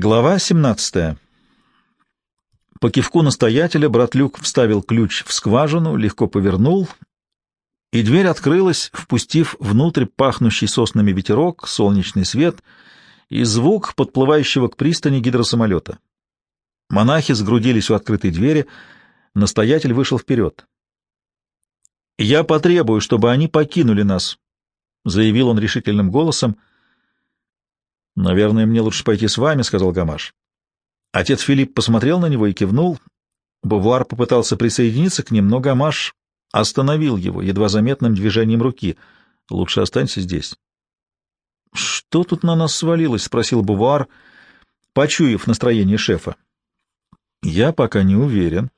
Глава 17. По кивку настоятеля брат Люк вставил ключ в скважину, легко повернул, и дверь открылась, впустив внутрь пахнущий соснами ветерок, солнечный свет и звук подплывающего к пристани гидросамолета. Монахи сгрудились у открытой двери, настоятель вышел вперед. «Я потребую, чтобы они покинули нас», — заявил он решительным голосом, — «Наверное, мне лучше пойти с вами», — сказал Гамаш. Отец Филипп посмотрел на него и кивнул. Бувар попытался присоединиться к ним, но Гамаш остановил его едва заметным движением руки. «Лучше останься здесь». «Что тут на нас свалилось?» — спросил Бувар, почуяв настроение шефа. «Я пока не уверен».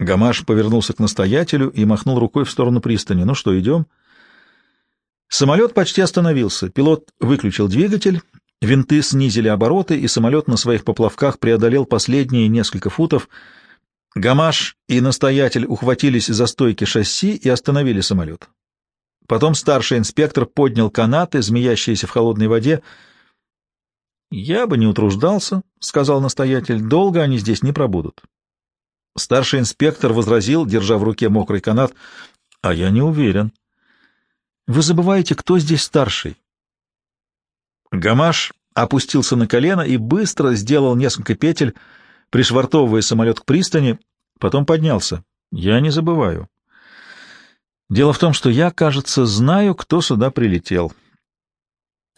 Гамаш повернулся к настоятелю и махнул рукой в сторону пристани. «Ну что, идем?» Самолет почти остановился. Пилот выключил двигатель Винты снизили обороты, и самолет на своих поплавках преодолел последние несколько футов. Гамаш и настоятель ухватились за стойки шасси и остановили самолет. Потом старший инспектор поднял канаты, змеящиеся в холодной воде. «Я бы не утруждался», — сказал настоятель, — «долго они здесь не пробудут». Старший инспектор возразил, держа в руке мокрый канат, — «А я не уверен». «Вы забываете, кто здесь старший?» Гамаш опустился на колено и быстро сделал несколько петель, пришвартовывая самолет к пристани, потом поднялся. Я не забываю. Дело в том, что я, кажется, знаю, кто сюда прилетел.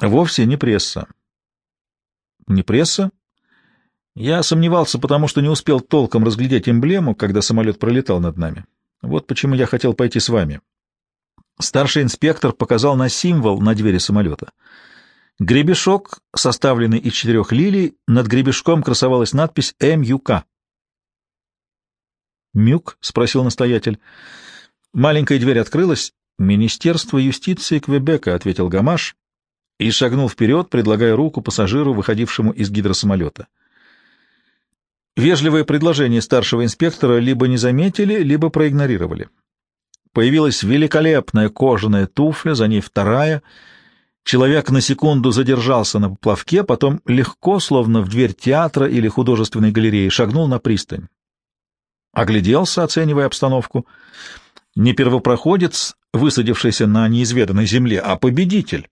Вовсе не пресса. Не пресса? Я сомневался, потому что не успел толком разглядеть эмблему, когда самолет пролетал над нами. Вот почему я хотел пойти с вами. Старший инспектор показал на символ на двери самолета — Гребешок, составленный из четырех лилий, над гребешком красовалась надпись «МЮК». «Мюк?» — спросил настоятель. Маленькая дверь открылась. «Министерство юстиции Квебека», — ответил Гамаш и шагнул вперед, предлагая руку пассажиру, выходившему из гидросамолета. Вежливое предложение старшего инспектора либо не заметили, либо проигнорировали. Появилась великолепная кожаная туфля, за ней вторая — Человек на секунду задержался на поплавке, потом легко, словно в дверь театра или художественной галереи, шагнул на пристань. Огляделся, оценивая обстановку. Не первопроходец, высадившийся на неизведанной земле, а победитель.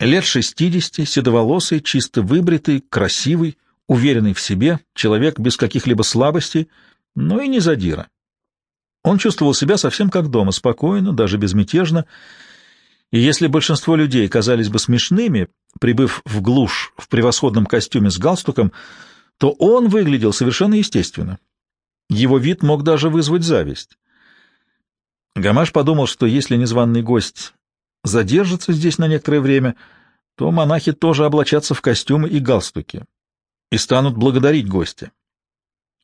Лет шестидесяти, седоволосый, чисто выбритый, красивый, уверенный в себе, человек без каких-либо слабостей, но и не задира. Он чувствовал себя совсем как дома, спокойно, даже безмятежно, и если большинство людей казались бы смешными, прибыв в глушь в превосходном костюме с галстуком, то он выглядел совершенно естественно. Его вид мог даже вызвать зависть. Гамаш подумал, что если незваный гость задержится здесь на некоторое время, то монахи тоже облачатся в костюмы и галстуки и станут благодарить гостя.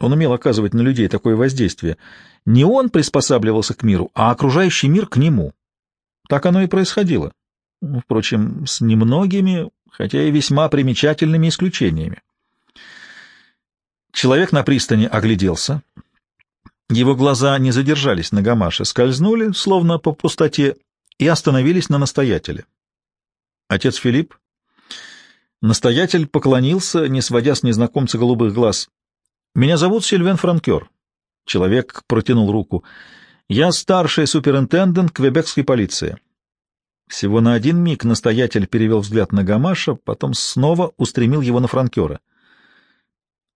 Он умел оказывать на людей такое воздействие. Не он приспосабливался к миру, а окружающий мир к нему. Так оно и происходило. Впрочем, с немногими, хотя и весьма примечательными исключениями. Человек на пристани огляделся. Его глаза не задержались на Гамаше, скользнули, словно по пустоте, и остановились на настоятеле. Отец Филипп. Настоятель поклонился, не сводя с незнакомца голубых глаз. «Меня зовут Сильвен Франкер». Человек протянул руку. Я старший суперинтендент Квебекской полиции. Всего на один миг настоятель перевел взгляд на Гамаша, потом снова устремил его на франкера.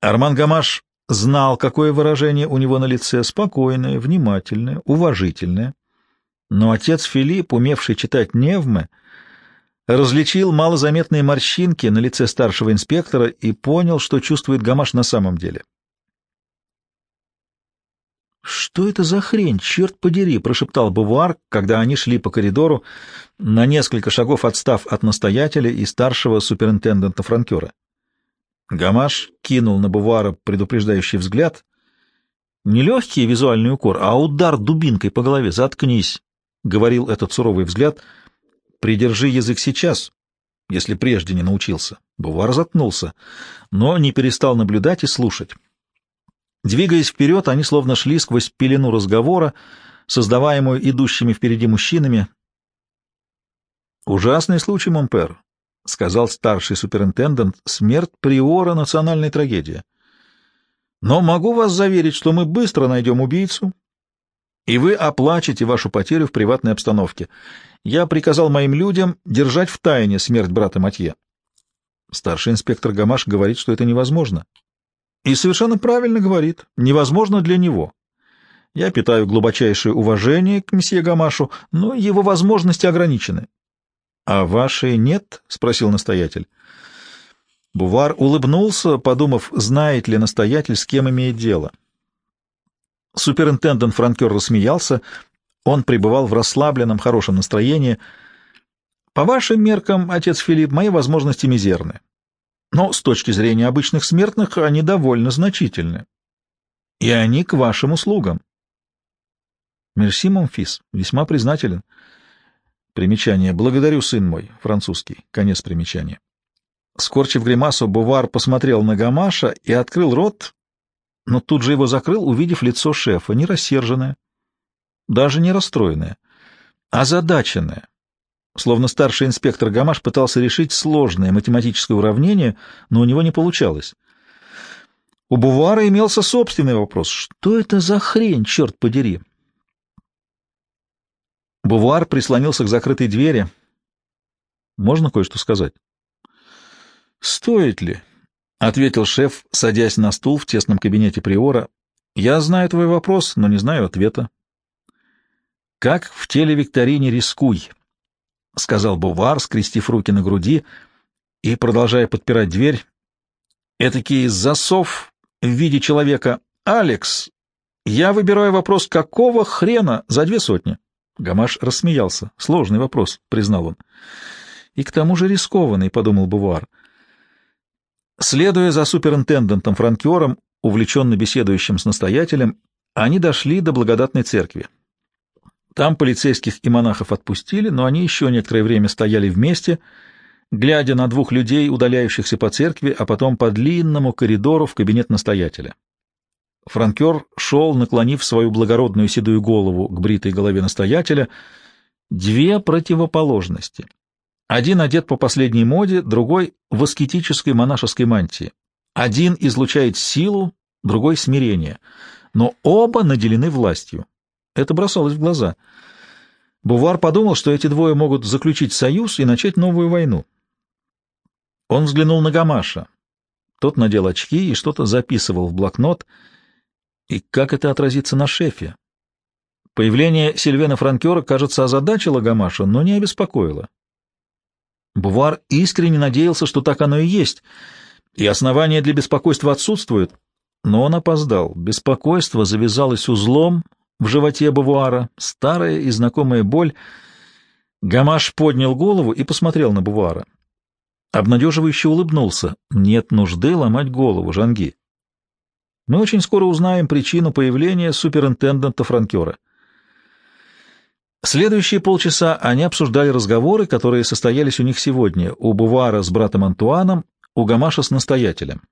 Арман Гамаш знал, какое выражение у него на лице — спокойное, внимательное, уважительное. Но отец Филипп, умевший читать невмы, различил малозаметные морщинки на лице старшего инспектора и понял, что чувствует Гамаш на самом деле. — «Что это за хрень, черт подери!» — прошептал Бувуар, когда они шли по коридору, на несколько шагов отстав от настоятеля и старшего суперинтендента франкера. Гамаш кинул на Бувуара предупреждающий взгляд. Не легкий визуальный укор, а удар дубинкой по голове. «Заткнись!» — говорил этот суровый взгляд. «Придержи язык сейчас, если прежде не научился». Бувуар заткнулся, но не перестал наблюдать и слушать. Двигаясь вперед, они словно шли сквозь пелену разговора, создаваемую идущими впереди мужчинами. «Ужасный случай, Монпер. — сказал старший суперинтендант, — смерть приора — национальная трагедия. Но могу вас заверить, что мы быстро найдем убийцу, и вы оплачете вашу потерю в приватной обстановке. Я приказал моим людям держать в тайне смерть брата Матье. Старший инспектор Гамаш говорит, что это невозможно. И совершенно правильно говорит. Невозможно для него. Я питаю глубочайшее уважение к месье Гамашу, но его возможности ограничены. — А ваши нет? — спросил настоятель. Бувар улыбнулся, подумав, знает ли настоятель, с кем имеет дело. Суперинтендант Франкер рассмеялся. Он пребывал в расслабленном, хорошем настроении. «По вашим меркам, отец Филипп, мои возможности мизерны. Но с точки зрения обычных смертных они довольно значительны. И они к вашим услугам». «Мерси, Момфис, весьма признателен». Примечание. «Благодарю, сын мой», французский. Конец примечания. Скорчив гримасу, Бувар посмотрел на Гамаша и открыл рот, но тут же его закрыл, увидев лицо шефа, не рассерженное, даже не расстроенное, а задаченное. Словно старший инспектор Гамаш пытался решить сложное математическое уравнение, но у него не получалось. У Бувара имелся собственный вопрос. Что это за хрень, черт подери? Бувар прислонился к закрытой двери. «Можно кое-что сказать?» «Стоит ли?» — ответил шеф, садясь на стул в тесном кабинете приора. «Я знаю твой вопрос, но не знаю ответа». «Как в телевикторине рискуй», — сказал Бувар, скрестив руки на груди и продолжая подпирать дверь. «Этакий засов в виде человека. Алекс, я выбираю вопрос, какого хрена за две сотни?» Гамаш рассмеялся. «Сложный вопрос», — признал он. «И к тому же рискованный», — подумал Бувар. Следуя за суперинтендантом Франкером, увлеченно беседующим с настоятелем, они дошли до благодатной церкви. Там полицейских и монахов отпустили, но они еще некоторое время стояли вместе, глядя на двух людей, удаляющихся по церкви, а потом по длинному коридору в кабинет настоятеля. Франкер шел, наклонив свою благородную седую голову к бритой голове настоятеля. Две противоположности. Один одет по последней моде, другой — в аскетической монашеской мантии. Один излучает силу, другой — смирение. Но оба наделены властью. Это бросалось в глаза. Бувар подумал, что эти двое могут заключить союз и начать новую войну. Он взглянул на Гамаша. Тот надел очки и что-то записывал в блокнот. И как это отразится на шефе? Появление Сильвена Франкера, кажется, озадачило Гамаша, но не обеспокоило. Бувар искренне надеялся, что так оно и есть, и основания для беспокойства отсутствуют. Но он опоздал. Беспокойство завязалось узлом в животе Бувара, старая и знакомая боль. Гамаш поднял голову и посмотрел на Бувара. Обнадеживающе улыбнулся. Нет нужды ломать голову, Жанги. Мы очень скоро узнаем причину появления суперинтендента Франкера. Следующие полчаса они обсуждали разговоры, которые состоялись у них сегодня, у Бувара с братом Антуаном, у Гамаша с настоятелем.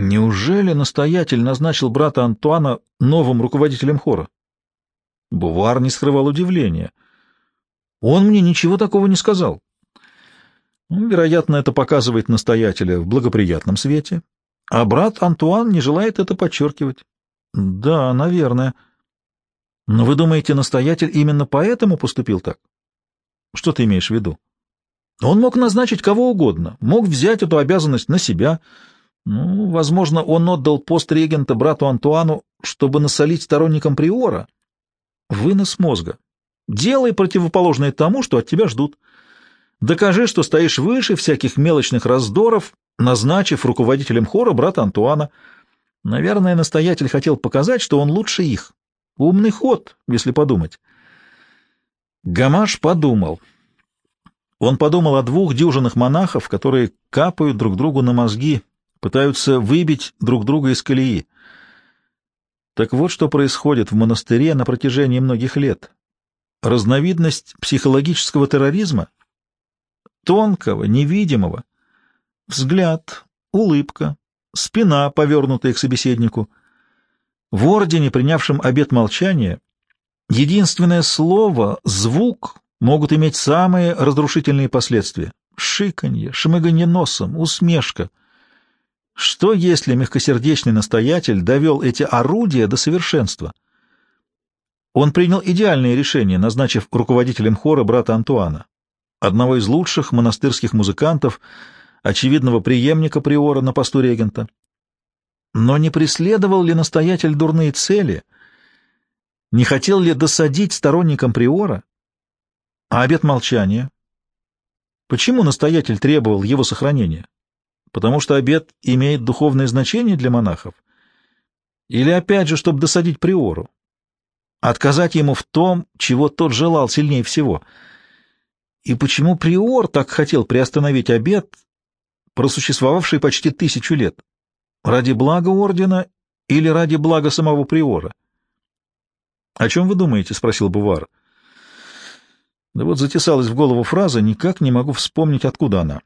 Неужели настоятель назначил брата Антуана новым руководителем хора? Бувар не скрывал удивления. Он мне ничего такого не сказал. Ну, вероятно, это показывает настоятеля в благоприятном свете, а брат Антуан не желает это подчеркивать. Да, наверное. — но вы думаете, настоятель именно поэтому поступил так? Что ты имеешь в виду? Он мог назначить кого угодно, мог взять эту обязанность на себя. Ну, возможно, он отдал пост регента брату Антуану, чтобы насолить сторонникам приора. Вынос мозга. Делай противоположное тому, что от тебя ждут. Докажи, что стоишь выше всяких мелочных раздоров, назначив руководителем хора брата Антуана. Наверное, настоятель хотел показать, что он лучше их. Умный ход, если подумать. Гамаш подумал. Он подумал о двух дюжинах монахов, которые капают друг другу на мозги, пытаются выбить друг друга из колеи. Так вот, что происходит в монастыре на протяжении многих лет. Разновидность психологического терроризма, тонкого, невидимого, взгляд, улыбка, спина, повернутая к собеседнику — в ордене, принявшем обет молчания, единственное слово, звук могут иметь самые разрушительные последствия. Шиканье, шмыганье носом, усмешка. Что, если мягкосердечный настоятель довел эти орудия до совершенства? Он принял идеальное решение, назначив руководителем хора брата Антуана, одного из лучших монастырских музыкантов, очевидного преемника приора на посту регента. Но не преследовал ли настоятель дурные цели? Не хотел ли досадить сторонникам приора? А обет молчания? Почему настоятель требовал его сохранения? Потому что обет имеет духовное значение для монахов? Или опять же, чтобы досадить приору? Отказать ему в том, чего тот желал сильнее всего? И почему приор так хотел приостановить обет, просуществовавший почти тысячу лет? Ради блага ордена или ради блага самого приора? — О чем вы думаете? — спросил Бувар. Да вот затесалась в голову фраза, никак не могу вспомнить, откуда она.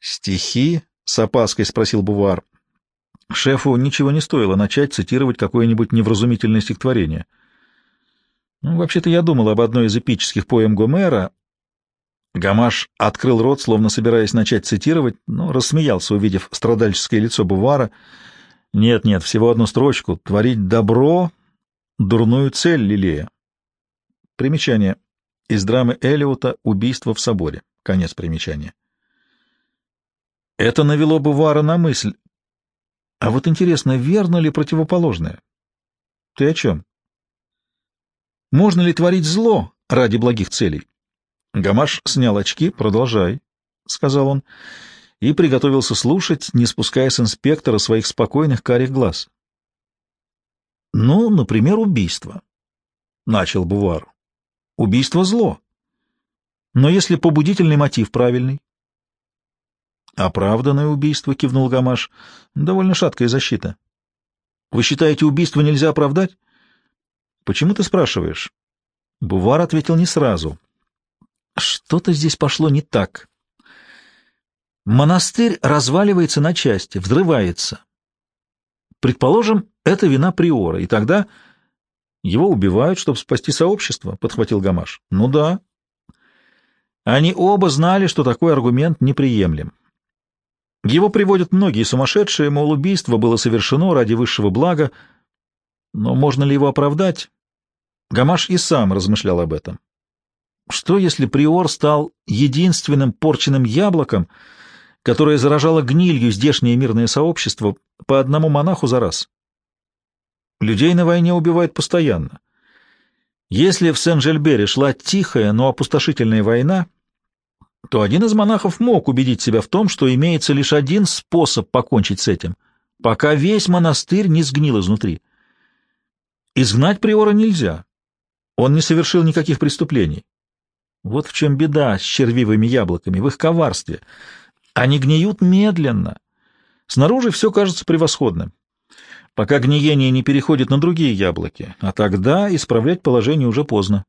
«Стихи?» — с опаской спросил Бувар. Шефу ничего не стоило начать цитировать какое-нибудь невразумительное стихотворение. Ну, вообще-то я думал об одной из эпических поэм Гомера. Гамаш открыл рот, словно собираясь начать цитировать, но рассмеялся, увидев страдальческое лицо Бувара. «Нет-нет, всего одну строчку. Творить добро, дурную цель лелея». Примечание. Из драмы Элиота «Убийство в соборе». Конец примечания. Это навело Бувара на мысль. А вот интересно, верно ли противоположное? Ты о чем? Можно ли творить зло ради благих целей? Гамаш снял очки. «Продолжай», — сказал он, и приготовился слушать, не спуская с инспектора своих спокойных карих глаз. «Ну, например, убийство», — начал Бувар. Убийство — зло. Но если побудительный мотив правильный? Оправданное убийство, — кивнул Гамаш, — довольно шаткая защита. Вы считаете, убийство нельзя оправдать? Почему ты спрашиваешь? Бувар ответил не сразу. Что-то здесь пошло не так. Монастырь разваливается на части, взрывается. Предположим, это вина приора, и тогда его убивают, чтобы спасти сообщество, — подхватил Гамаш. — Ну да. Они оба знали, что такой аргумент неприемлем. Его приводят многие сумасшедшие, мол, убийство было совершено ради высшего блага, но можно ли его оправдать? Гамаш и сам размышлял об этом. Что, если приор стал единственным порченным яблоком, которое заражало гнилью здешнее мирное сообщество по одному монаху за раз? Людей на войне убивают постоянно. Если в Сен-Жельбере шла тихая, но опустошительная война, то один из монахов мог убедить себя в том, что имеется лишь один способ покончить с этим, пока весь монастырь не сгнил изнутри. Изгнать приора нельзя. Он не совершил никаких преступлений. Вот в чем беда с червивыми яблоками, в их коварстве. Они гниют медленно. Снаружи все кажется превосходным пока гниение не переходит на другие яблоки, а тогда исправлять положение уже поздно.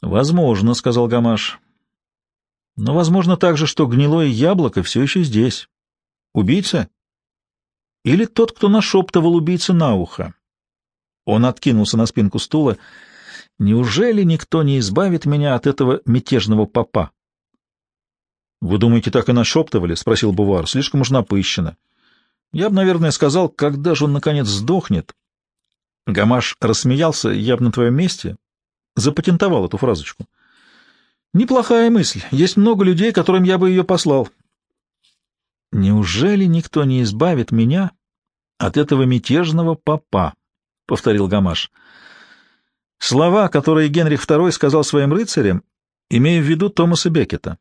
«Возможно», — сказал Гамаш. «Но возможно также, что гнилое яблоко все еще здесь. Убийца? Или тот, кто нашептывал убийце на ухо?» Он откинулся на спинку стула. «Неужели никто не избавит меня от этого мятежного попа?» «Вы думаете, так и нашептывали?» — спросил Бувар. «Слишком уж напыщенно». Я бы, наверное, сказал, когда же он, наконец, сдохнет. Гамаш рассмеялся, я бы на твоем месте запатентовал эту фразочку. Неплохая мысль. Есть много людей, которым я бы ее послал. Неужели никто не избавит меня от этого мятежного папа? — повторил Гамаш. Слова, которые Генрих II сказал своим рыцарям, имея в виду Томаса Беккета.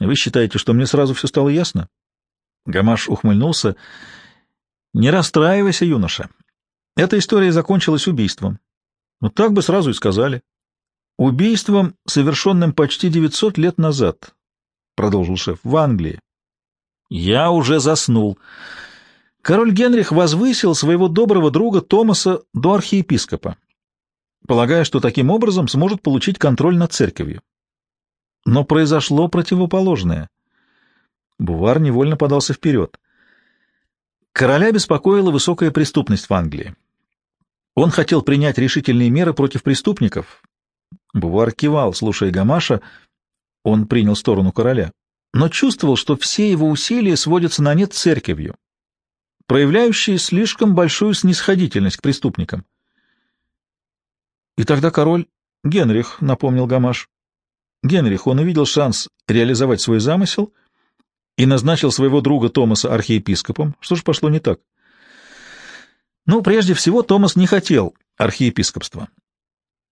Вы считаете, что мне сразу все стало ясно? Гамаш ухмыльнулся. «Не расстраивайся, юноша. Эта история закончилась убийством. Ну, так бы сразу и сказали. Убийством, совершенным почти 900 лет назад, — продолжил шеф, — в Англии. Я уже заснул. Король Генрих возвысил своего доброго друга Томаса до архиепископа, полагая, что таким образом сможет получить контроль над церковью. Но произошло противоположное. Бувар невольно подался вперед. Короля беспокоила высокая преступность в Англии. Он хотел принять решительные меры против преступников, Бувар кивал, слушая Гамаша, он принял сторону короля, но чувствовал, что все его усилия сводятся на нет церковью, проявляющей слишком большую снисходительность к преступникам. И тогда король Генрих, напомнил Гамаш. Генрих, он увидел шанс реализовать свой замысел и назначил своего друга Томаса архиепископом. Что же пошло не так? Ну, прежде всего, Томас не хотел архиепископства.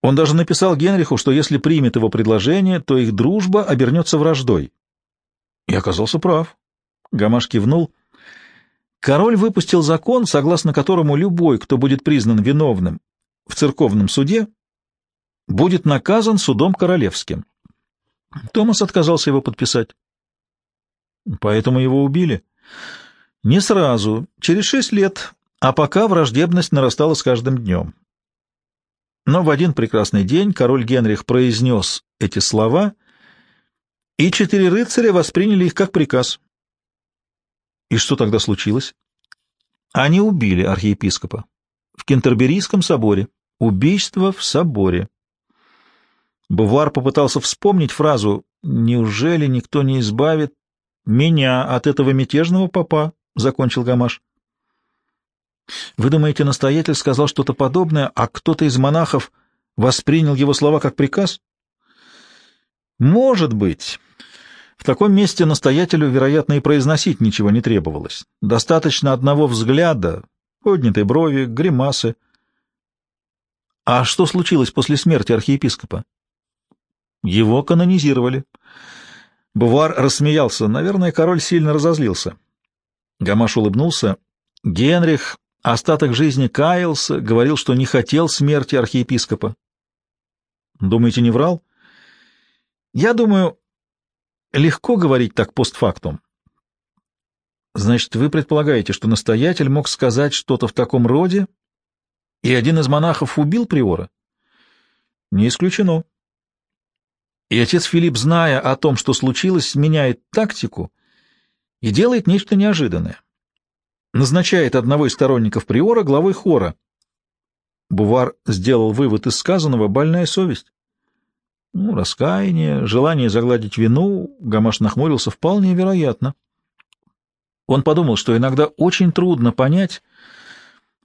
Он даже написал Генриху, что если примет его предложение, то их дружба обернется враждой. И оказался прав. Гамаш кивнул. Король выпустил закон, согласно которому любой, кто будет признан виновным в церковном суде, будет наказан судом королевским. Томас отказался его подписать. Поэтому его убили. Не сразу, через шесть лет, а пока враждебность нарастала с каждым днем. Но в один прекрасный день король Генрих произнес эти слова, и четыре рыцаря восприняли их как приказ. И что тогда случилось? Они убили архиепископа в Кентерберийском соборе. Убийство в соборе. Бувар попытался вспомнить фразу «Неужели никто не избавит меня от этого мятежного папа?» — закончил Гамаш. Вы думаете, настоятель сказал что-то подобное, а кто-то из монахов воспринял его слова как приказ? Может быть. В таком месте настоятелю, вероятно, и произносить ничего не требовалось. Достаточно одного взгляда, поднятой брови, гримасы. А что случилось после смерти архиепископа? Его канонизировали. Бувар рассмеялся. Наверное, король сильно разозлился. Гамаш улыбнулся. Генрих Остаток жизни каялся, говорил, что не хотел смерти архиепископа. Думаете, не врал? Я думаю, легко говорить так постфактум. Значит, вы предполагаете, что настоятель мог сказать что-то в таком роде, и один из монахов убил приора? Не исключено. И отец Филипп, зная о том, что случилось, меняет тактику и делает нечто неожиданное назначает одного из сторонников приора главой хора. Бувар сделал вывод из сказанного «больная совесть». Ну, раскаяние, желание загладить вину, Гамаш нахмурился, вполне вероятно. Он подумал, что иногда очень трудно понять,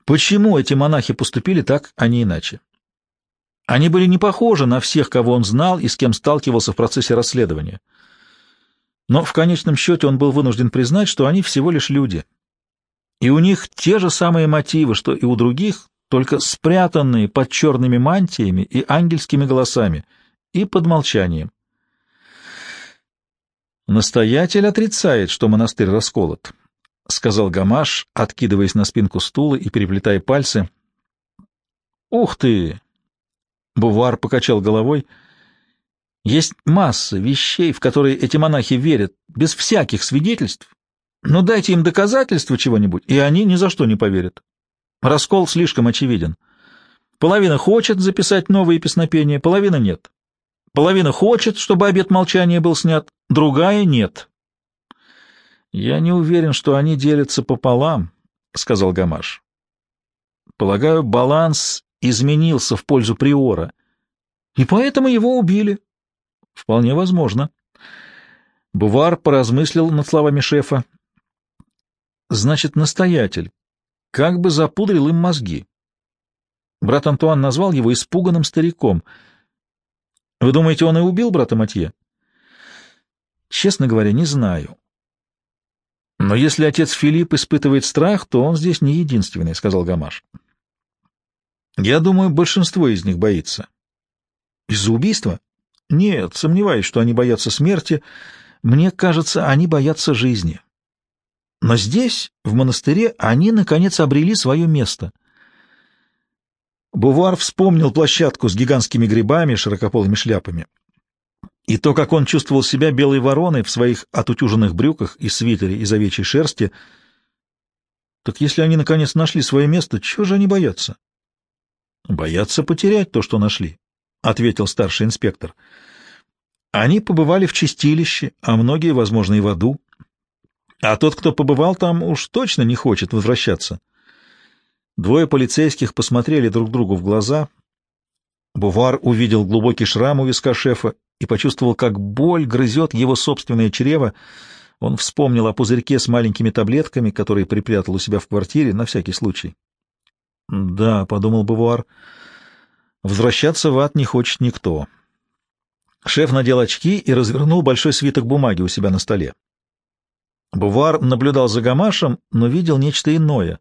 почему эти монахи поступили так, а не иначе. Они были не похожи на всех, кого он знал и с кем сталкивался в процессе расследования. Но в конечном счете он был вынужден признать, что они всего лишь люди — и у них те же самые мотивы, что и у других, только спрятанные под черными мантиями и ангельскими голосами, и под молчанием. Настоятель отрицает, что монастырь расколот, — сказал Гамаш, откидываясь на спинку стула и переплетая пальцы. — Ух ты! — Бувар покачал головой. — Есть масса вещей, в которые эти монахи верят, без всяких свидетельств, но дайте им доказательства чего-нибудь, и они ни за что не поверят. Раскол слишком очевиден. Половина хочет записать новые песнопения, половина нет. Половина хочет, чтобы обет молчания был снят, другая — нет. — Я не уверен, что они делятся пополам, — сказал Гамаш. — Полагаю, баланс изменился в пользу Приора, и поэтому его убили. — Вполне возможно. Бувар поразмыслил над словами шефа Значит, настоятель. Как бы запудрил им мозги. Брат Антуан назвал его испуганным стариком. Вы думаете, он и убил брата Матье? Честно говоря, не знаю. Но если отец Филипп испытывает страх, то он здесь не единственный, — сказал Гамаш. Я думаю, большинство из них боится. Из-за убийства? Нет, сомневаюсь, что они боятся смерти. Мне кажется, они боятся жизни. Но здесь, в монастыре, они, наконец, обрели свое место. Бувар вспомнил площадку с гигантскими грибами, широкополыми шляпами. И то, как он чувствовал себя белой вороной в своих отутюженных брюках и свитере из овечьей шерсти. Так если они, наконец, нашли свое место, чего же они боятся? — Боятся потерять то, что нашли, — ответил старший инспектор. Они побывали в чистилище, а многие, возможно, и в аду. А тот, кто побывал там, уж точно не хочет возвращаться. Двое полицейских посмотрели друг другу в глаза. Бувар увидел глубокий шрам у виска шефа и почувствовал, как боль грызет его собственное чрево. Он вспомнил о пузырьке с маленькими таблетками, которые припрятал у себя в квартире на всякий случай. «Да», — подумал Бувар, — «возвращаться в ад не хочет никто». Шеф надел очки и развернул большой свиток бумаги у себя на столе. Бувар наблюдал за Гамашем, но видел нечто иное.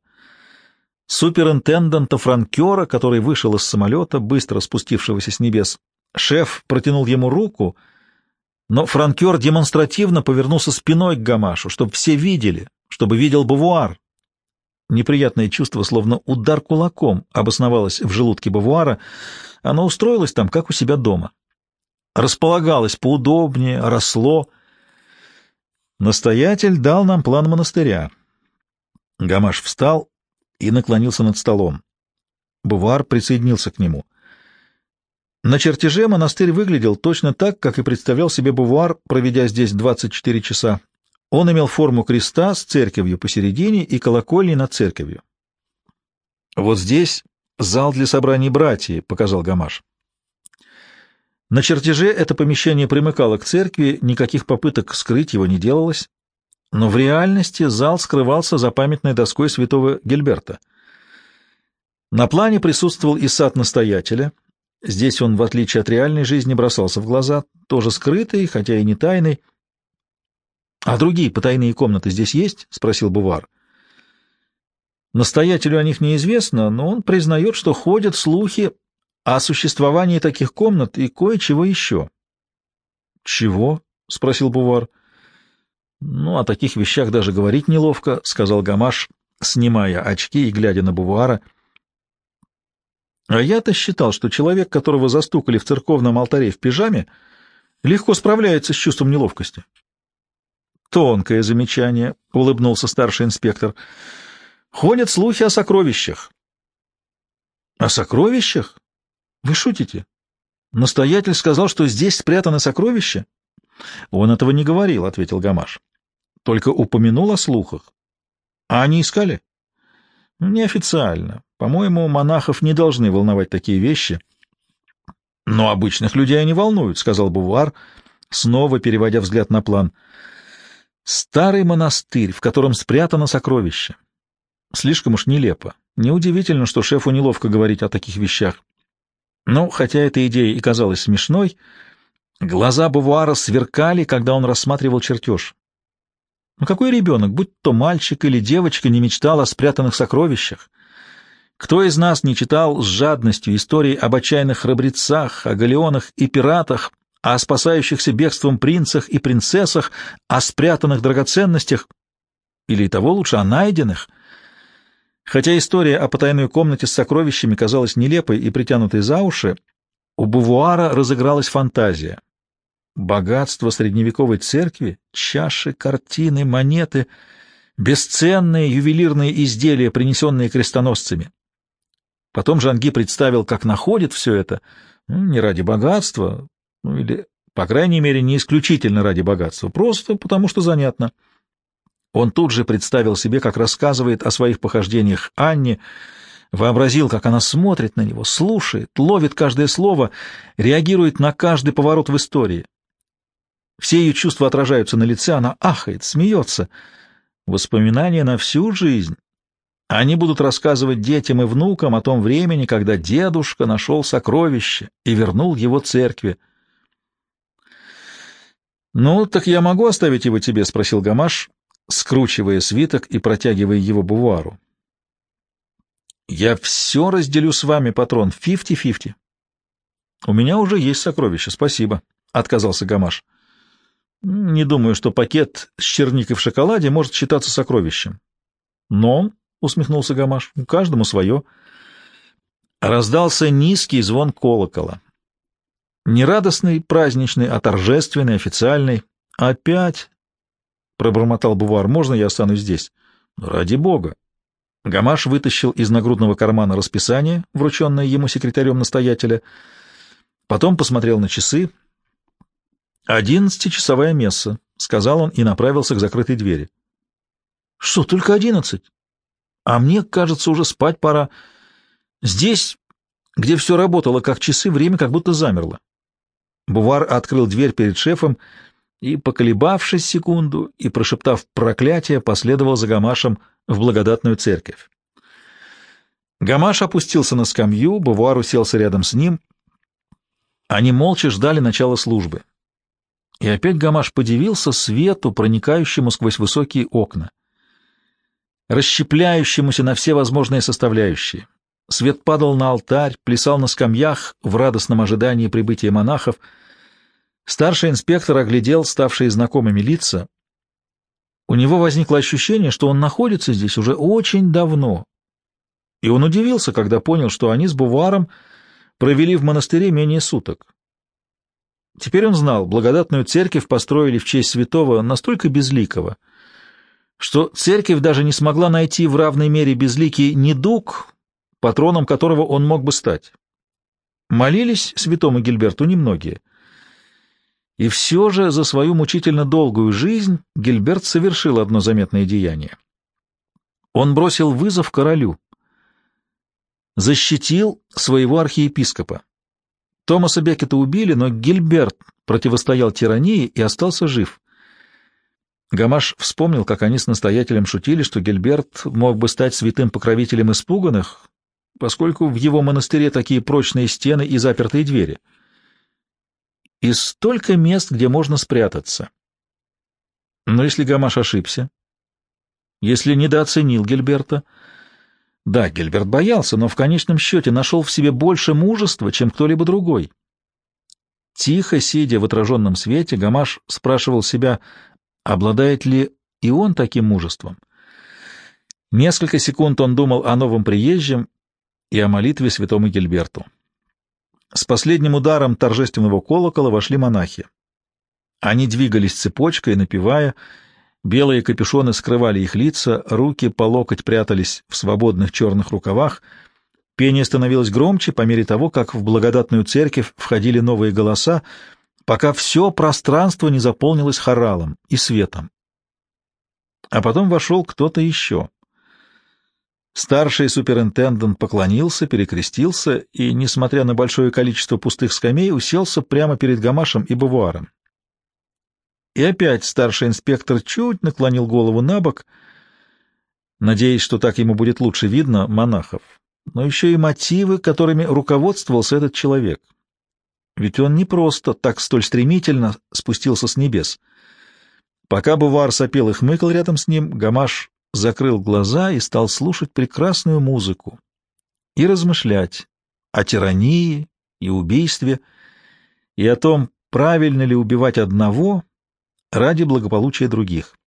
Суперинтендента Франкера, который вышел из самолета, быстро спустившегося с небес. Шеф протянул ему руку, но Франкер демонстративно повернулся спиной к Гамашу, чтобы все видели, чтобы видел Бувуар. Неприятное чувство, словно удар кулаком, обосновалось в желудке Бавуара. Оно устроилось там, как у себя дома. Располагалось поудобнее, росло. Настоятель дал нам план монастыря. Гамаш встал и наклонился над столом. Бувар присоединился к нему. На чертеже монастырь выглядел точно так, как и представлял себе Бувар, проведя здесь 24 часа. Он имел форму креста с церковью посередине и колокольней над церковью. «Вот здесь зал для собраний братьев», — показал Гамаш. На чертеже это помещение примыкало к церкви, никаких попыток скрыть его не делалось, но в реальности зал скрывался за памятной доской святого Гильберта. На плане присутствовал и сад настоятеля. Здесь он, в отличие от реальной жизни, бросался в глаза, тоже скрытый, хотя и не тайный, «А другие потайные комнаты здесь есть?» — спросил Бувар. Настоятелю о них неизвестно, но он признает, что ходят слухи о существовании таких комнат и кое-чего еще. «Чего?» — спросил Бувар. «Ну, о таких вещах даже говорить неловко», — сказал Гамаш, снимая очки и глядя на Бувара. «А я-то считал, что человек, которого застукали в церковном алтаре в пижаме, легко справляется с чувством неловкости». Тонкое замечание, — улыбнулся старший инспектор. Ходят слухи о сокровищах. О сокровищах? Вы шутите? Настоятель сказал, что здесь спрятаны сокровища? Он этого не говорил, — ответил Гамаш. Только упомянул о слухах. А они искали? Неофициально. По-моему, монахов не должны волновать такие вещи. Но обычных людей они волнуют, — сказал Бувар, снова переводя взгляд на план — Старый монастырь, в котором спрятано сокровище. Слишком уж нелепо. Неудивительно, что шефу неловко говорить о таких вещах. Но, хотя эта идея и казалась смешной, глаза Бавуара сверкали, когда он рассматривал чертеж. Ну какой ребенок, будь то мальчик или девочка, не мечтал о спрятанных сокровищах? Кто из нас не читал с жадностью истории об отчаянных храбрецах, о галеонах и пиратах, о спасающихся бегством принцах и принцессах, о спрятанных драгоценностях, или того лучше, о найденных. Хотя история о потайной комнате с сокровищами казалась нелепой и притянутой за уши, у Бувуара разыгралась фантазия. Богатство средневековой церкви, чаши, картины, монеты, бесценные ювелирные изделия, принесенные крестоносцами. Потом Жанги представил, как находит все это, ну, не ради богатства, ну или, по крайней мере, не исключительно ради богатства, просто потому что занятно. Он тут же представил себе, как рассказывает о своих похождениях Анне, вообразил, как она смотрит на него, слушает, ловит каждое слово, реагирует на каждый поворот в истории. Все ее чувства отражаются на лице, она ахает, смеется. Воспоминания на всю жизнь. Они будут рассказывать детям и внукам о том времени, когда дедушка нашел сокровище и вернул его церкви. «Ну, так я могу оставить его тебе?» — спросил Гамаш, скручивая свиток и протягивая его Бувару. «Я все разделю с вами, патрон, фифти-фифти». «У меня уже есть сокровище, спасибо», — отказался Гамаш. «Не думаю, что пакет с черникой в шоколаде может считаться сокровищем». «Но», — усмехнулся Гамаш, — «каждому свое». Раздался низкий звон колокола. Не радостный, праздничный, а торжественный, официальный. Опять, — пробормотал Бувар, — можно я останусь здесь? Ради бога. Гамаш вытащил из нагрудного кармана расписание, врученное ему секретарем настоятеля, потом посмотрел на часы. «Одиннадцатичасовая месса», — сказал он и направился к закрытой двери. «Что, только одиннадцать? А мне, кажется, уже спать пора. Здесь где все работало как часы, время как будто замерло. Бувар открыл дверь перед шефом и, поколебавшись секунду и прошептав проклятие, последовал за Гамашем в благодатную церковь. Гамаш опустился на скамью, Бувар уселся рядом с ним. Они молча ждали начала службы. И опять Гамаш подивился свету, проникающему сквозь высокие окна, расщепляющемуся на все возможные составляющие. Свет падал на алтарь, плясал на скамьях в радостном ожидании прибытия монахов. Старший инспектор оглядел ставшие знакомыми лица. У него возникло ощущение, что он находится здесь уже очень давно. И он удивился, когда понял, что они с Буваром провели в монастыре менее суток. Теперь он знал, благодатную церковь построили в честь святого настолько безликого, что церковь даже не смогла найти в равной мере безликий недуг, патроном которого он мог бы стать. Молились святому Гильберту немногие. И все же за свою мучительно долгую жизнь Гильберт совершил одно заметное деяние. Он бросил вызов королю, защитил своего архиепископа. Томаса Беккета убили, но Гильберт противостоял тирании и остался жив. Гамаш вспомнил, как они с настоятелем шутили, что Гильберт мог бы стать святым покровителем испуганных, поскольку в его монастыре такие прочные стены и запертые двери. И столько мест, где можно спрятаться. Но если Гамаш ошибся, если недооценил Гильберта, да, Гильберт боялся, но в конечном счете нашел в себе больше мужества, чем кто-либо другой. Тихо, сидя в отраженном свете, Гамаш спрашивал себя, обладает ли и он таким мужеством. Несколько секунд он думал о новом приезжем и о молитве святому Гильберту. С последним ударом торжественного колокола вошли монахи. Они двигались цепочкой, напевая, Белые капюшоны скрывали их лица, руки по локоть прятались в свободных черных рукавах. Пение становилось громче по мере того, как в благодатную церковь входили новые голоса, пока все пространство не заполнилось хоралом и светом. А потом вошел кто-то еще. Старший суперинтендант поклонился, перекрестился и, несмотря на большое количество пустых скамей, уселся прямо перед Гамашем и Бавуаром. И опять старший инспектор чуть наклонил голову на бок, надеясь, что так ему будет лучше видно монахов, но еще и мотивы, которыми руководствовался этот человек. Ведь он не просто так столь стремительно спустился с небес. Пока Бувар сопел и хмыкал рядом с ним, Гамаш закрыл глаза и стал слушать прекрасную музыку и размышлять о тирании и убийстве, и о том, правильно ли убивать одного ради благополучия других.